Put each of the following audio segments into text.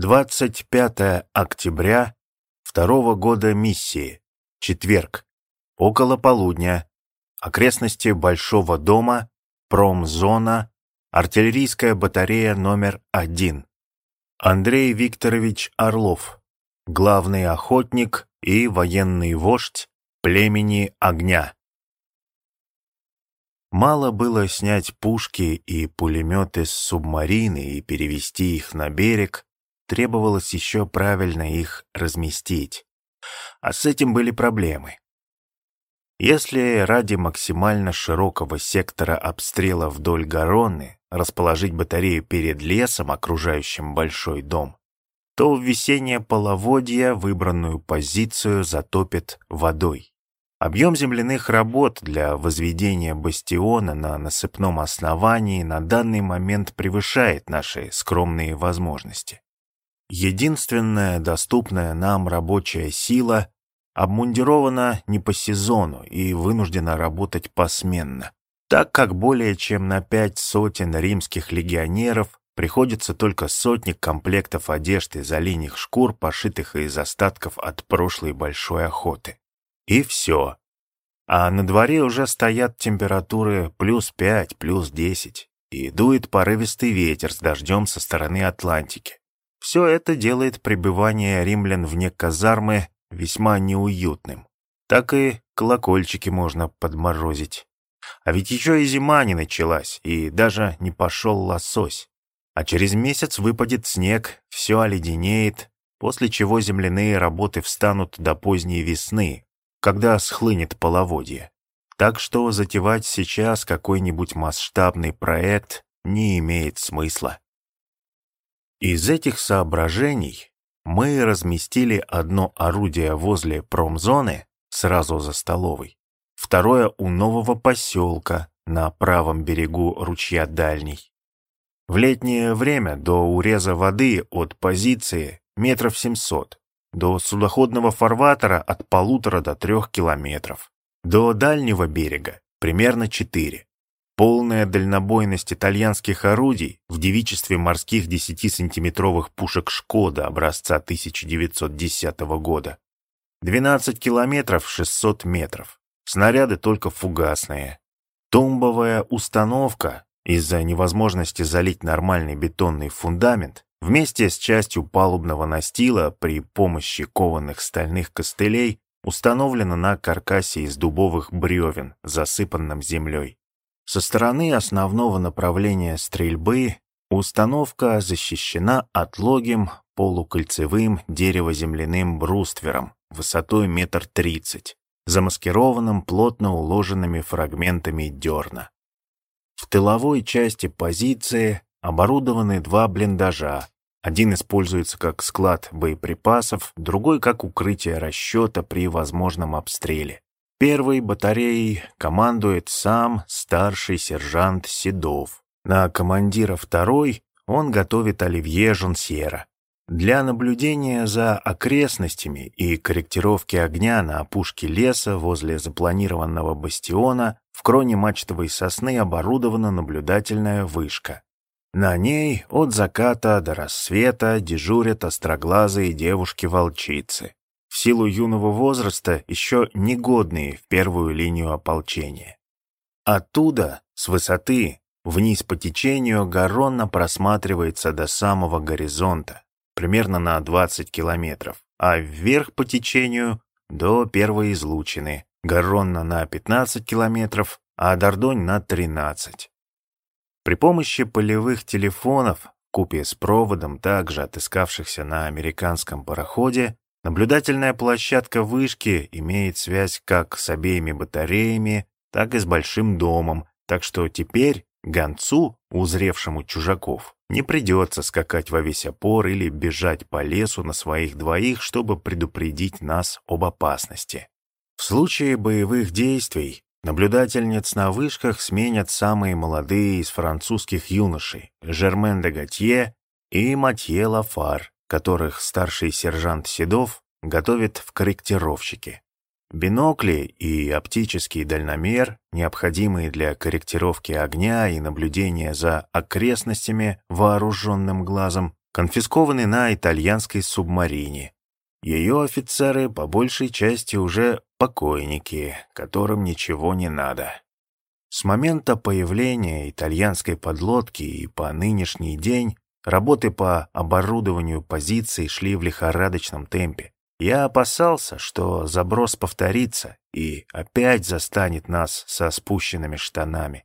25 октября второго года миссии. Четверг. Около полудня. Окрестности Большого дома, промзона, артиллерийская батарея номер один. Андрей Викторович Орлов, главный охотник и военный вождь племени огня. Мало было снять пушки и пулеметы с субмарины и перевести их на берег, требовалось еще правильно их разместить. А с этим были проблемы. Если ради максимально широкого сектора обстрела вдоль Гаронны расположить батарею перед лесом, окружающим большой дом, то в весеннее половодье выбранную позицию затопит водой. Объем земляных работ для возведения бастиона на насыпном основании на данный момент превышает наши скромные возможности. Единственная доступная нам рабочая сила обмундирована не по сезону и вынуждена работать посменно, так как более чем на пять сотен римских легионеров приходится только сотни комплектов одежды из оленьих шкур, пошитых из остатков от прошлой большой охоты. И все. А на дворе уже стоят температуры плюс пять, плюс десять, и дует порывистый ветер с дождем со стороны Атлантики. Все это делает пребывание римлян вне казармы весьма неуютным. Так и колокольчики можно подморозить. А ведь еще и зима не началась, и даже не пошел лосось. А через месяц выпадет снег, все оледенеет, после чего земляные работы встанут до поздней весны, когда схлынет половодье. Так что затевать сейчас какой-нибудь масштабный проект не имеет смысла. Из этих соображений мы разместили одно орудие возле промзоны, сразу за столовой, второе у нового поселка на правом берегу ручья Дальний. В летнее время до уреза воды от позиции метров 700, до судоходного фарватера от полутора до трех километров, до дальнего берега примерно 4. Полная дальнобойность итальянских орудий в девичестве морских 10-сантиметровых пушек «Шкода» образца 1910 года. 12 километров 600 метров. Снаряды только фугасные. Тумбовая установка из-за невозможности залить нормальный бетонный фундамент вместе с частью палубного настила при помощи кованых стальных костылей установлена на каркасе из дубовых бревен, засыпанном землей. Со стороны основного направления стрельбы установка защищена отлогим полукольцевым деревоземляным бруствером высотой метр тридцать, замаскированным плотно уложенными фрагментами дерна. В тыловой части позиции оборудованы два блиндажа. Один используется как склад боеприпасов, другой как укрытие расчета при возможном обстреле. Первой батареей командует сам старший сержант Седов. На командира второй он готовит Оливье Жонсьера. Для наблюдения за окрестностями и корректировки огня на опушке леса возле запланированного бастиона в кроне мачтовой сосны оборудована наблюдательная вышка. На ней от заката до рассвета дежурят остроглазые девушки-волчицы в силу юного возраста еще негодные в первую линию ополчения. Оттуда, с высоты, вниз по течению Гаронна просматривается до самого горизонта, примерно на 20 километров, а вверх по течению до первой излучины, Гаронна на 15 километров, а Дордонь на 13. При помощи полевых телефонов, купе с проводом, также отыскавшихся на американском пароходе, Наблюдательная площадка вышки имеет связь как с обеими батареями, так и с большим домом, так что теперь гонцу, узревшему чужаков, не придется скакать во весь опор или бежать по лесу на своих двоих, чтобы предупредить нас об опасности. В случае боевых действий наблюдательниц на вышках сменят самые молодые из французских юношей Жермен де Готье и Матье Лафар, которых старший сержант Седов готовит в корректировщике. Бинокли и оптический дальномер, необходимые для корректировки огня и наблюдения за окрестностями вооруженным глазом, конфискованы на итальянской субмарине. Ее офицеры по большей части уже покойники, которым ничего не надо. С момента появления итальянской подлодки и по нынешний день работы по оборудованию позиций шли в лихорадочном темпе. Я опасался, что заброс повторится и опять застанет нас со спущенными штанами.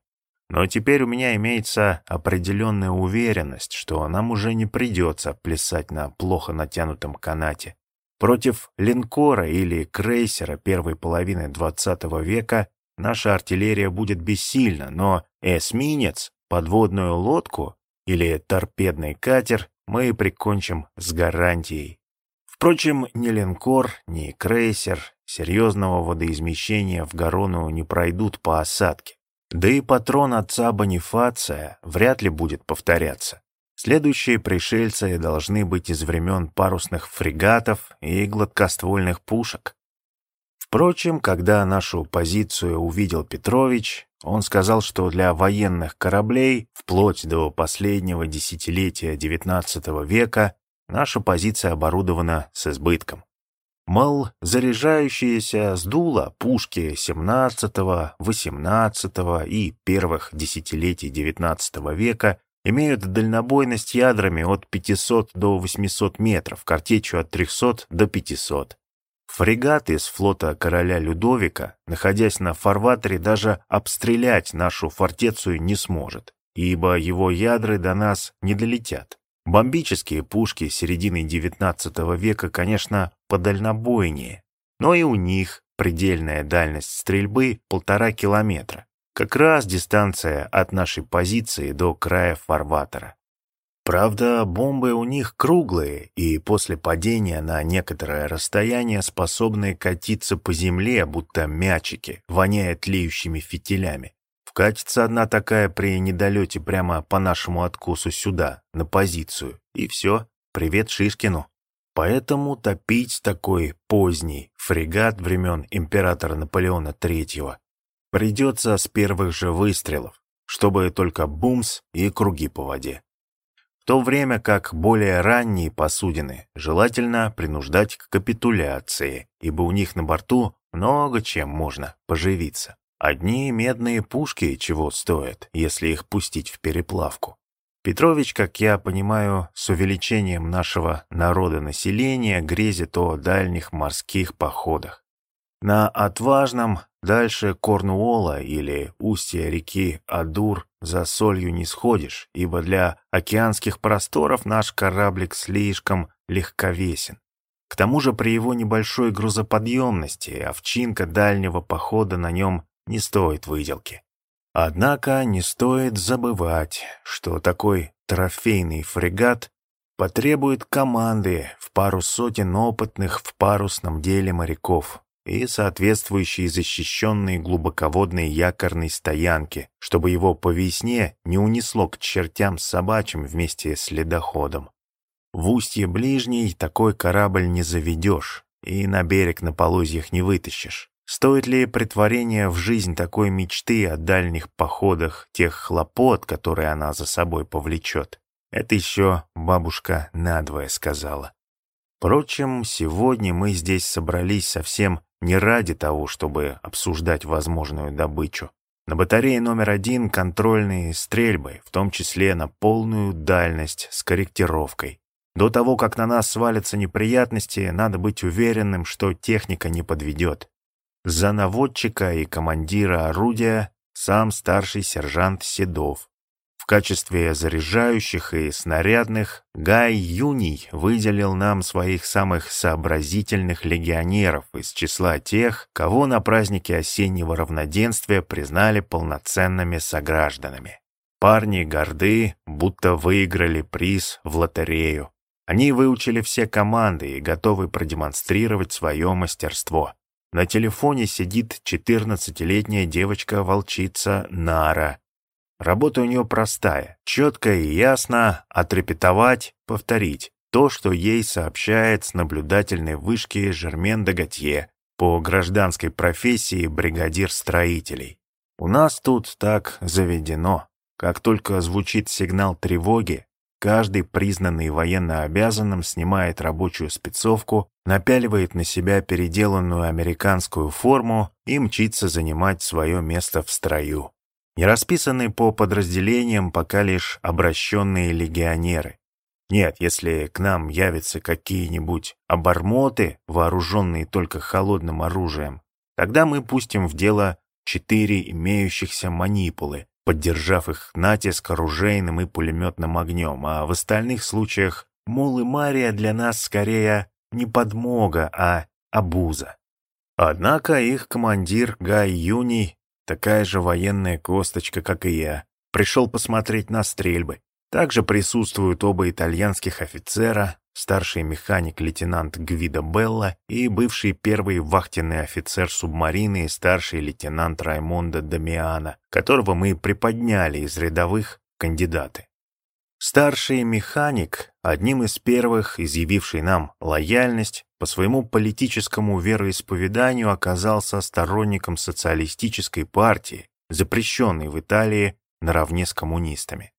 Но теперь у меня имеется определенная уверенность, что нам уже не придется плясать на плохо натянутом канате. Против линкора или крейсера первой половины XX века наша артиллерия будет бессильна, но эсминец, подводную лодку или торпедный катер мы прикончим с гарантией. Впрочем, ни линкор, ни крейсер серьезного водоизмещения в Горону не пройдут по осадке. Да и патрон отца Бонифация вряд ли будет повторяться. Следующие пришельцы должны быть из времен парусных фрегатов и гладкоствольных пушек. Впрочем, когда нашу позицию увидел Петрович, он сказал, что для военных кораблей вплоть до последнего десятилетия XIX века наша позиция оборудована с избытком. Мол, заряжающиеся с дула пушки 17, 18 и первых десятилетий XIX века имеют дальнобойность ядрами от 500 до 800 метров, картечью от 300 до 500. Фрегат из флота короля Людовика, находясь на фарватере, даже обстрелять нашу фортецию не сможет, ибо его ядры до нас не долетят. Бомбические пушки середины XIX века, конечно, подальнобойнее, но и у них предельная дальность стрельбы полтора километра. Как раз дистанция от нашей позиции до края фарватера. Правда, бомбы у них круглые, и после падения на некоторое расстояние способны катиться по земле, будто мячики, воняя тлеющими фитилями. Вкатится одна такая при недолете прямо по нашему откусу сюда, на позицию, и все, привет Шишкину. Поэтому топить такой поздний фрегат времен императора Наполеона Третьего Придется с первых же выстрелов, чтобы только бумс и круги по воде. В то время как более ранние посудины желательно принуждать к капитуляции, ибо у них на борту много чем можно поживиться. Одни медные пушки чего стоят, если их пустить в переплавку. Петрович, как я понимаю, с увеличением нашего народа-населения грезит о дальних морских походах. На отважном Дальше Корнуола или устья реки Адур за солью не сходишь, ибо для океанских просторов наш кораблик слишком легковесен. К тому же при его небольшой грузоподъемности овчинка дальнего похода на нем не стоит выделки. Однако не стоит забывать, что такой трофейный фрегат потребует команды в пару сотен опытных в парусном деле моряков, и соответствующие защищенные глубоководные якорные стоянки, чтобы его по весне не унесло к чертям собачьим вместе с ледоходом. В устье ближней такой корабль не заведешь и на берег на полозьях не вытащишь. Стоит ли притворение в жизнь такой мечты о дальних походах, тех хлопот, которые она за собой повлечет? Это еще бабушка надвое сказала. Впрочем, сегодня мы здесь собрались совсем не ради того, чтобы обсуждать возможную добычу. На батарее номер один контрольные стрельбы, в том числе на полную дальность с корректировкой. До того, как на нас свалятся неприятности, надо быть уверенным, что техника не подведет. За наводчика и командира орудия сам старший сержант Седов. В качестве заряжающих и снарядных Гай Юний выделил нам своих самых сообразительных легионеров из числа тех, кого на празднике осеннего равноденствия признали полноценными согражданами. Парни горды, будто выиграли приз в лотерею. Они выучили все команды и готовы продемонстрировать свое мастерство. На телефоне сидит 14-летняя девочка-волчица Нара, Работа у нее простая, четкая и ясно отрепетовать, повторить то, что ей сообщает с наблюдательной вышки Жермен де Готье по гражданской профессии бригадир строителей. У нас тут так заведено. Как только звучит сигнал тревоги, каждый признанный военно обязанным снимает рабочую спецовку, напяливает на себя переделанную американскую форму и мчится занимать свое место в строю. Не расписаны по подразделениям пока лишь обращенные легионеры. Нет, если к нам явятся какие-нибудь обормоты, вооруженные только холодным оружием, тогда мы пустим в дело четыре имеющихся манипулы, поддержав их натиск оружейным и пулеметным огнем, а в остальных случаях Мул и Мария для нас скорее не подмога, а обуза. Однако их командир Гай Юний, такая же военная косточка, как и я, пришел посмотреть на стрельбы. Также присутствуют оба итальянских офицера, старший механик-лейтенант Гвидо Белла и бывший первый вахтенный офицер субмарины и старший лейтенант Раймондо Дамиана, которого мы приподняли из рядовых кандидаты. Старший механик, одним из первых изъявивший нам лояльность, по своему политическому вероисповеданию оказался сторонником социалистической партии, запрещенной в Италии наравне с коммунистами.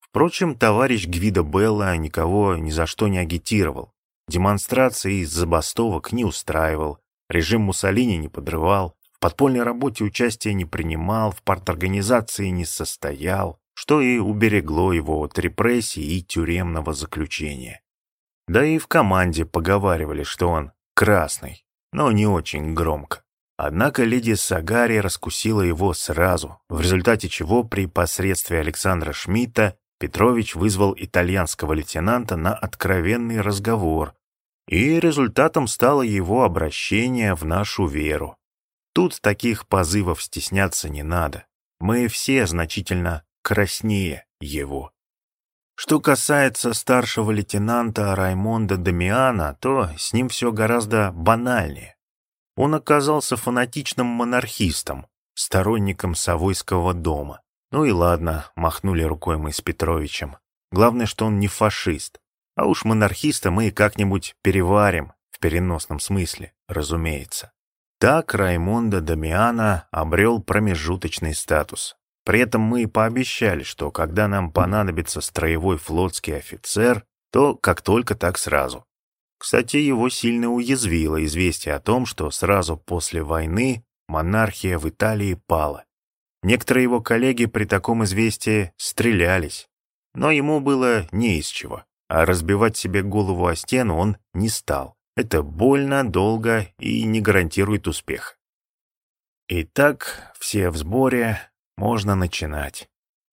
Впрочем, товарищ Гвидо Белла никого ни за что не агитировал, демонстрации и забастовок не устраивал, режим Муссолини не подрывал, в подпольной работе участия не принимал, в парторганизации не состоял, что и уберегло его от репрессий и тюремного заключения. Да и в команде поговаривали, что он красный, но не очень громко. Однако леди Сагари раскусила его сразу, в результате чего при посредстве Александра Шмидта Петрович вызвал итальянского лейтенанта на откровенный разговор, и результатом стало его обращение в нашу веру. Тут таких позывов стесняться не надо. Мы все значительно краснее его. Что касается старшего лейтенанта Раймонда Дамиана, то с ним все гораздо банальнее. Он оказался фанатичным монархистом, сторонником Савойского дома. Ну и ладно, махнули рукой мы с Петровичем. Главное, что он не фашист. А уж монархиста мы как-нибудь переварим, в переносном смысле, разумеется. Так Раймондо Дамиана обрел промежуточный статус. При этом мы и пообещали, что когда нам понадобится строевой флотский офицер, то как только так сразу. Кстати, его сильно уязвило известие о том, что сразу после войны монархия в Италии пала. Некоторые его коллеги при таком известии стрелялись, но ему было не из чего, а разбивать себе голову о стену он не стал. Это больно, долго и не гарантирует успех. Итак, все в сборе, можно начинать.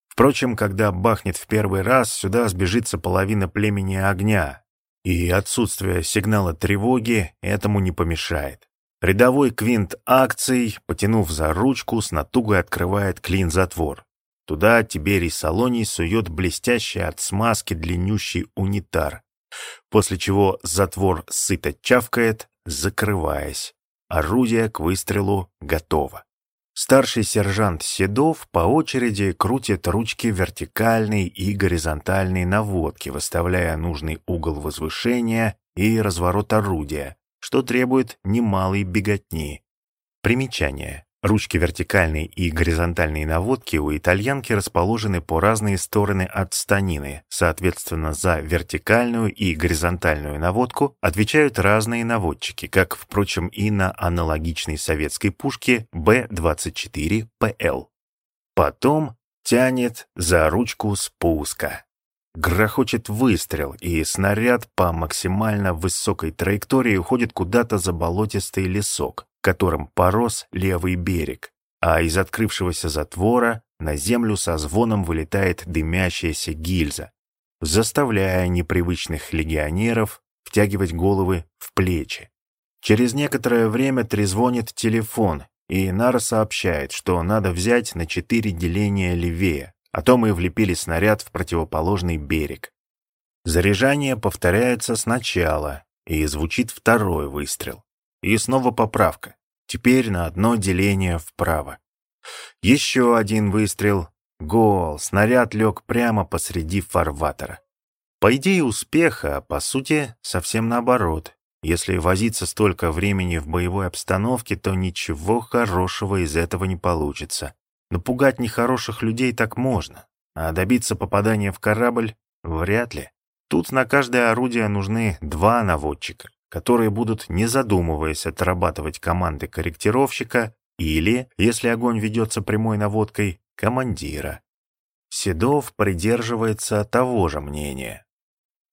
Впрочем, когда бахнет в первый раз, сюда сбежится половина племени огня, и отсутствие сигнала тревоги этому не помешает. Рядовой квинт акций, потянув за ручку, с натугой открывает клин-затвор. Туда Тиберий Салоний сует блестящий от смазки длиннющий унитар, после чего затвор сыто чавкает, закрываясь. Орудие к выстрелу готово. Старший сержант Седов по очереди крутит ручки вертикальной и горизонтальной наводки, выставляя нужный угол возвышения и разворот орудия, что требует немалой беготни. Примечание. Ручки вертикальной и горизонтальной наводки у итальянки расположены по разные стороны от станины. Соответственно, за вертикальную и горизонтальную наводку отвечают разные наводчики, как, впрочем, и на аналогичной советской пушке Б-24ПЛ. Потом тянет за ручку спуска. Грохочет выстрел, и снаряд по максимально высокой траектории уходит куда-то за болотистый лесок, которым порос левый берег, а из открывшегося затвора на землю со звоном вылетает дымящаяся гильза, заставляя непривычных легионеров втягивать головы в плечи. Через некоторое время трезвонит телефон, и Нара сообщает, что надо взять на четыре деления левее, а то мы влепили снаряд в противоположный берег. Заряжание повторяется сначала, и звучит второй выстрел. И снова поправка. Теперь на одно деление вправо. Еще один выстрел. Гол. Снаряд лег прямо посреди фарватера. По идее успеха, а по сути, совсем наоборот. Если возиться столько времени в боевой обстановке, то ничего хорошего из этого не получится. Напугать нехороших людей так можно, а добиться попадания в корабль Вряд ли. Тут на каждое орудие нужны два наводчика, которые будут, не задумываясь, отрабатывать команды корректировщика или, если огонь ведется прямой наводкой, командира. Седов придерживается того же мнения.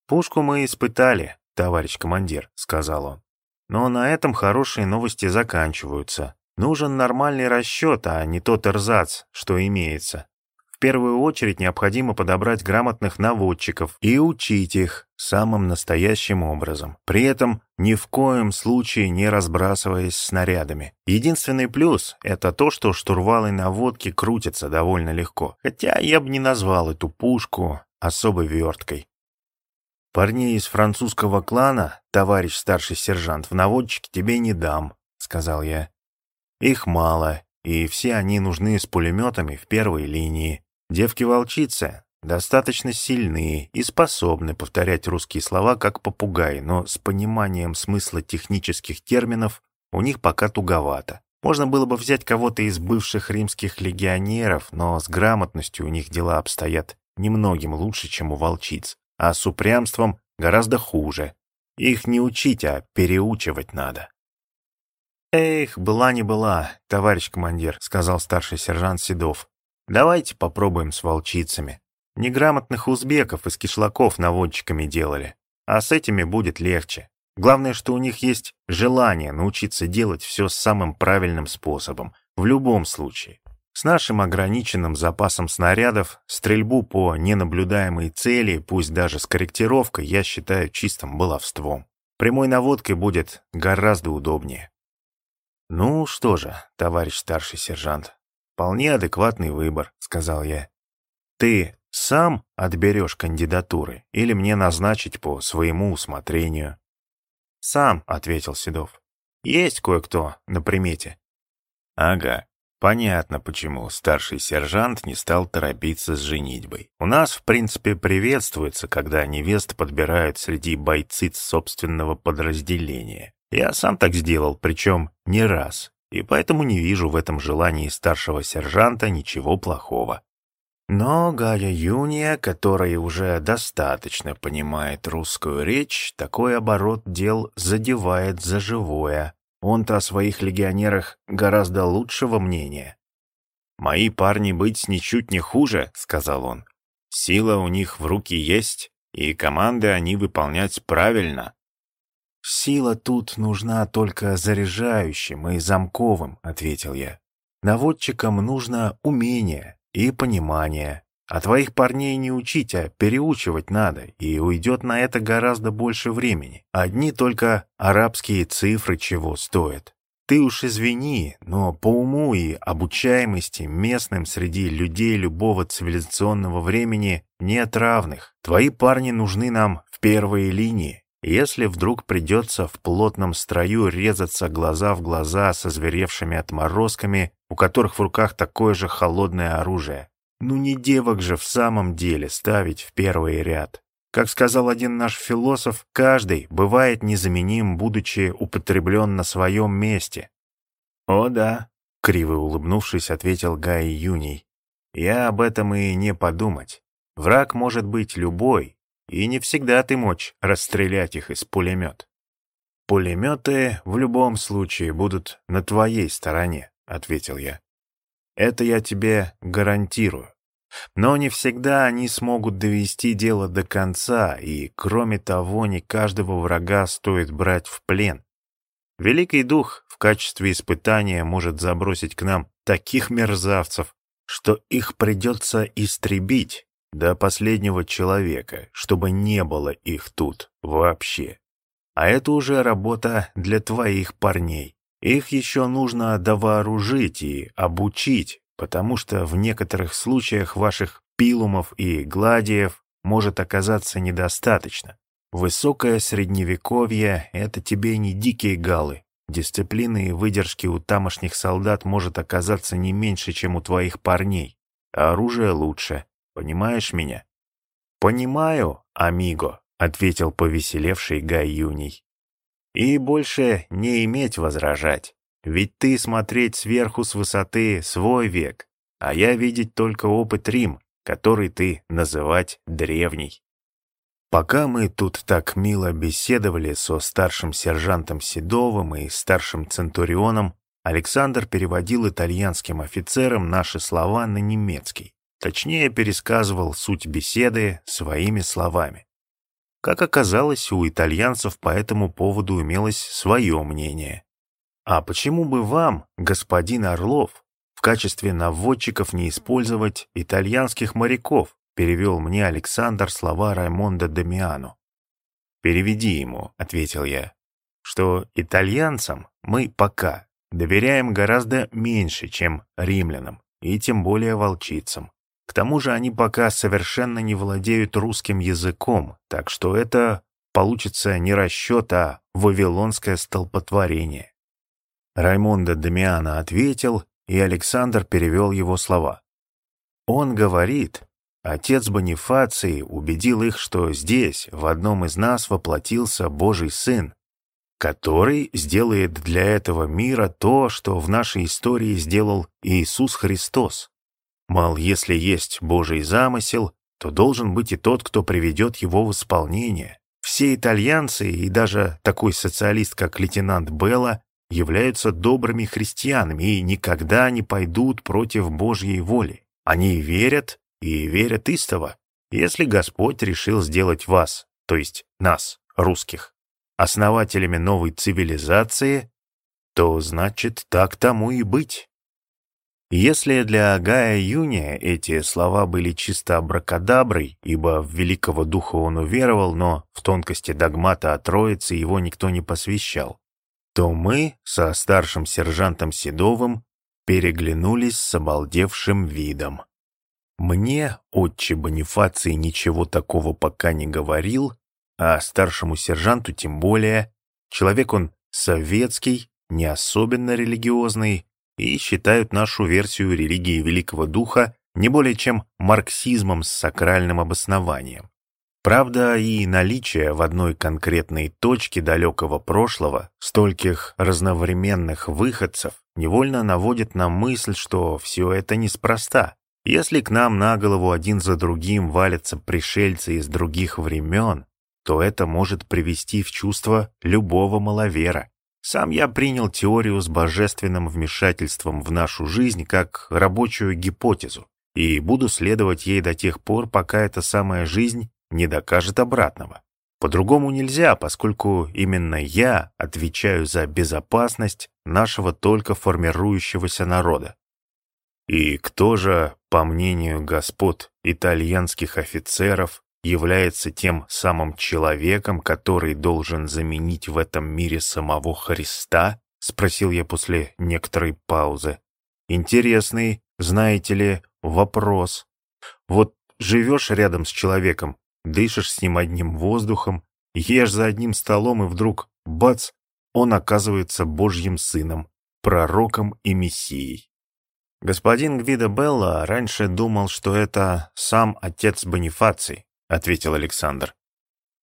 «Пушку мы испытали, товарищ командир», — сказал он. «Но на этом хорошие новости заканчиваются. Нужен нормальный расчет, а не тот эрзац, что имеется. В первую очередь необходимо подобрать грамотных наводчиков и учить их самым настоящим образом, при этом ни в коем случае не разбрасываясь снарядами. Единственный плюс — это то, что штурвалы наводки крутятся довольно легко, хотя я бы не назвал эту пушку особой верткой. «Парней из французского клана, товарищ старший сержант, в наводчике тебе не дам», — сказал я. Их мало, и все они нужны с пулеметами в первой линии. Девки-волчицы достаточно сильные и способны повторять русские слова как попугай, но с пониманием смысла технических терминов у них пока туговато. Можно было бы взять кого-то из бывших римских легионеров, но с грамотностью у них дела обстоят немногим лучше, чем у волчиц, а с упрямством гораздо хуже. Их не учить, а переучивать надо. «Эх, была не была, товарищ командир», — сказал старший сержант Седов. «Давайте попробуем с волчицами. Неграмотных узбеков из кишлаков наводчиками делали, а с этими будет легче. Главное, что у них есть желание научиться делать все самым правильным способом, в любом случае. С нашим ограниченным запасом снарядов, стрельбу по ненаблюдаемой цели, пусть даже с корректировкой, я считаю чистым баловством. Прямой наводкой будет гораздо удобнее. «Ну что же, товарищ старший сержант, вполне адекватный выбор», — сказал я. «Ты сам отберешь кандидатуры или мне назначить по своему усмотрению?» «Сам», — ответил Седов. «Есть кое-кто на примете». «Ага, понятно, почему старший сержант не стал торопиться с женитьбой. У нас, в принципе, приветствуется, когда невест подбирают среди бойциц собственного подразделения. Я сам так сделал, причем не раз, и поэтому не вижу в этом желании старшего сержанта ничего плохого. Но Гая Юния, которая уже достаточно понимает русскую речь, такой оборот дел задевает за живое. Он-то о своих легионерах гораздо лучшего мнения. «Мои парни быть ничуть не хуже», — сказал он. «Сила у них в руки есть, и команды они выполнять правильно. «Сила тут нужна только заряжающим и замковым», — ответил я. «Наводчикам нужно умение и понимание. А твоих парней не учить, а переучивать надо, и уйдет на это гораздо больше времени. Одни только арабские цифры чего стоят. Ты уж извини, но по уму и обучаемости местным среди людей любого цивилизационного времени нет равных. Твои парни нужны нам в первой линии. Если вдруг придется в плотном строю резаться глаза в глаза со зверевшими отморозками, у которых в руках такое же холодное оружие. Ну не девок же в самом деле ставить в первый ряд. Как сказал один наш философ, каждый бывает незаменим, будучи употреблен на своем месте. «О да», — криво улыбнувшись, ответил Гай Юний. «Я об этом и не подумать. Враг может быть любой, и не всегда ты мочь расстрелять их из пулемет. «Пулеметы в любом случае будут на твоей стороне», — ответил я. «Это я тебе гарантирую. Но не всегда они смогут довести дело до конца, и, кроме того, не каждого врага стоит брать в плен. Великий Дух в качестве испытания может забросить к нам таких мерзавцев, что их придется истребить, до последнего человека, чтобы не было их тут вообще. А это уже работа для твоих парней. Их еще нужно довооружить и обучить, потому что в некоторых случаях ваших пилумов и гладиев может оказаться недостаточно. Высокое средневековье — это тебе не дикие галы. Дисциплины и выдержки у тамошних солдат может оказаться не меньше, чем у твоих парней. А оружие лучше. Понимаешь меня?» «Понимаю, амиго», — ответил повеселевший Гай Юний. «И больше не иметь возражать, ведь ты смотреть сверху с высоты свой век, а я видеть только опыт Рим, который ты называть древний. Пока мы тут так мило беседовали со старшим сержантом Седовым и старшим Центурионом, Александр переводил итальянским офицерам наши слова на немецкий. Точнее, пересказывал суть беседы своими словами. Как оказалось, у итальянцев по этому поводу имелось свое мнение. А почему бы вам, господин Орлов, в качестве наводчиков не использовать итальянских моряков, перевел мне Александр слова Раймонда Дамиану. «Переведи ему», — ответил я, «что итальянцам мы пока доверяем гораздо меньше, чем римлянам, и тем более волчицам. К тому же они пока совершенно не владеют русским языком, так что это получится не расчет, а вавилонское столпотворение». Раймонда Дамиана ответил, и Александр перевел его слова. «Он говорит, Отец Бонифаций убедил их, что здесь, в одном из нас, воплотился Божий Сын, который сделает для этого мира то, что в нашей истории сделал Иисус Христос. Мол, если есть Божий замысел, то должен быть и тот, кто приведет его в исполнение. Все итальянцы и даже такой социалист, как лейтенант Белла, являются добрыми христианами и никогда не пойдут против Божьей воли. Они верят и верят истово, если Господь решил сделать вас, то есть нас, русских, основателями новой цивилизации, то значит так тому и быть. Если для Гая Юния эти слова были чисто абракадаброй, ибо в великого духа он уверовал, но в тонкости догмата о Троице его никто не посвящал, то мы со старшим сержантом Седовым переглянулись с обалдевшим видом. Мне отче Бонифаций ничего такого пока не говорил, а старшему сержанту тем более. Человек он советский, не особенно религиозный, и считают нашу версию религии Великого Духа не более чем марксизмом с сакральным обоснованием. Правда, и наличие в одной конкретной точке далекого прошлого стольких разновременных выходцев невольно наводит на мысль, что все это неспроста. Если к нам на голову один за другим валятся пришельцы из других времен, то это может привести в чувство любого маловера. Сам я принял теорию с божественным вмешательством в нашу жизнь как рабочую гипотезу и буду следовать ей до тех пор, пока эта самая жизнь не докажет обратного. По-другому нельзя, поскольку именно я отвечаю за безопасность нашего только формирующегося народа. И кто же, по мнению господ итальянских офицеров, является тем самым человеком, который должен заменить в этом мире самого Христа? Спросил я после некоторой паузы. Интересный, знаете ли, вопрос. Вот живешь рядом с человеком, дышишь с ним одним воздухом, ешь за одним столом, и вдруг, бац, он оказывается Божьим сыном, пророком и мессией. «Господин Гвидо Белла раньше думал, что это сам отец Бонифаций», — ответил Александр.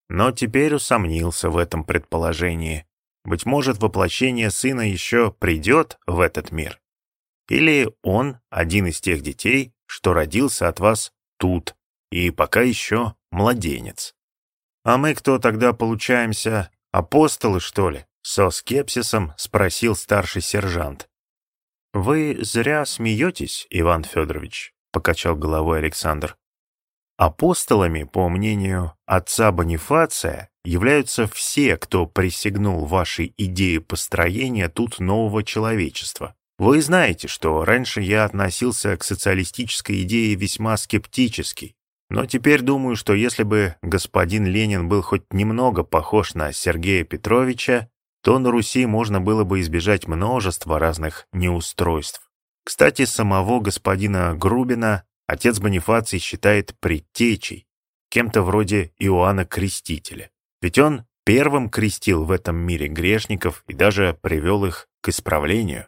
Но теперь усомнился в этом предположении. Быть может, воплощение сына еще придет в этот мир. Или он один из тех детей, что родился от вас тут, и пока еще младенец. А мы кто тогда получаемся, апостолы, что ли? Со скепсисом спросил старший сержант. «Вы зря смеетесь, Иван Федорович», — покачал головой Александр. «Апостолами, по мнению отца Бонифация, являются все, кто присягнул вашей идее построения тут нового человечества. Вы знаете, что раньше я относился к социалистической идее весьма скептически, но теперь думаю, что если бы господин Ленин был хоть немного похож на Сергея Петровича, то на Руси можно было бы избежать множества разных неустройств. Кстати, самого господина Грубина отец Бонифаций считает предтечей, кем-то вроде Иоанна Крестителя. Ведь он первым крестил в этом мире грешников и даже привел их к исправлению.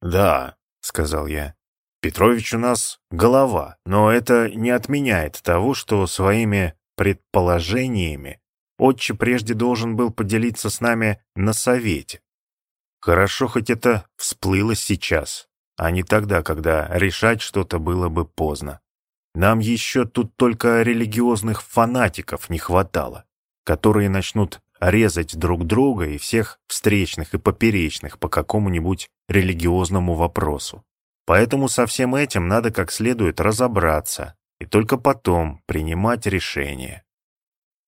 «Да», — сказал я, — «Петрович у нас голова, но это не отменяет того, что своими предположениями Отче прежде должен был поделиться с нами на совете. Хорошо, хоть это всплыло сейчас, а не тогда, когда решать что-то было бы поздно. Нам еще тут только религиозных фанатиков не хватало, которые начнут резать друг друга и всех встречных и поперечных по какому-нибудь религиозному вопросу. Поэтому со всем этим надо как следует разобраться и только потом принимать решение.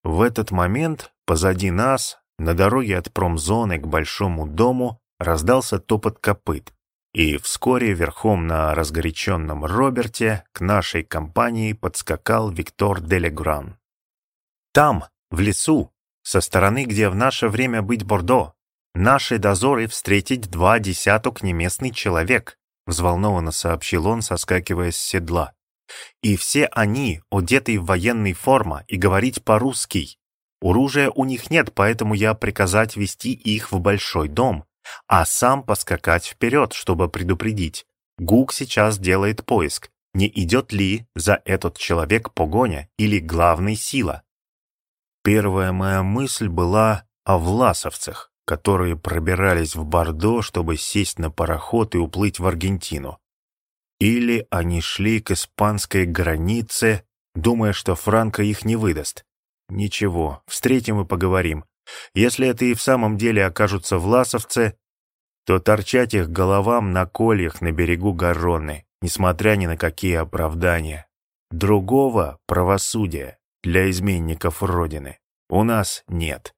В этот момент позади нас, на дороге от промзоны к большому дому, раздался топот копыт, и вскоре верхом на разгоряченном Роберте к нашей компании подскакал Виктор Делегран. «Там, в лесу, со стороны, где в наше время быть Бордо, наши дозоры встретить два десяток неместный человек», взволнованно сообщил он, соскакивая с седла. «И все они, одеты в военной форма и говорить по-русски. Оружия у них нет, поэтому я приказать вести их в большой дом, а сам поскакать вперед, чтобы предупредить. Гук сейчас делает поиск, не идет ли за этот человек погоня или главная сила. Первая моя мысль была о власовцах, которые пробирались в Бордо, чтобы сесть на пароход и уплыть в Аргентину. Или они шли к испанской границе, думая, что Франко их не выдаст. Ничего, встретим и поговорим. Если это и в самом деле окажутся власовцы, то торчать их головам на кольях на берегу Гарроны, несмотря ни на какие оправдания. Другого правосудия для изменников Родины у нас нет.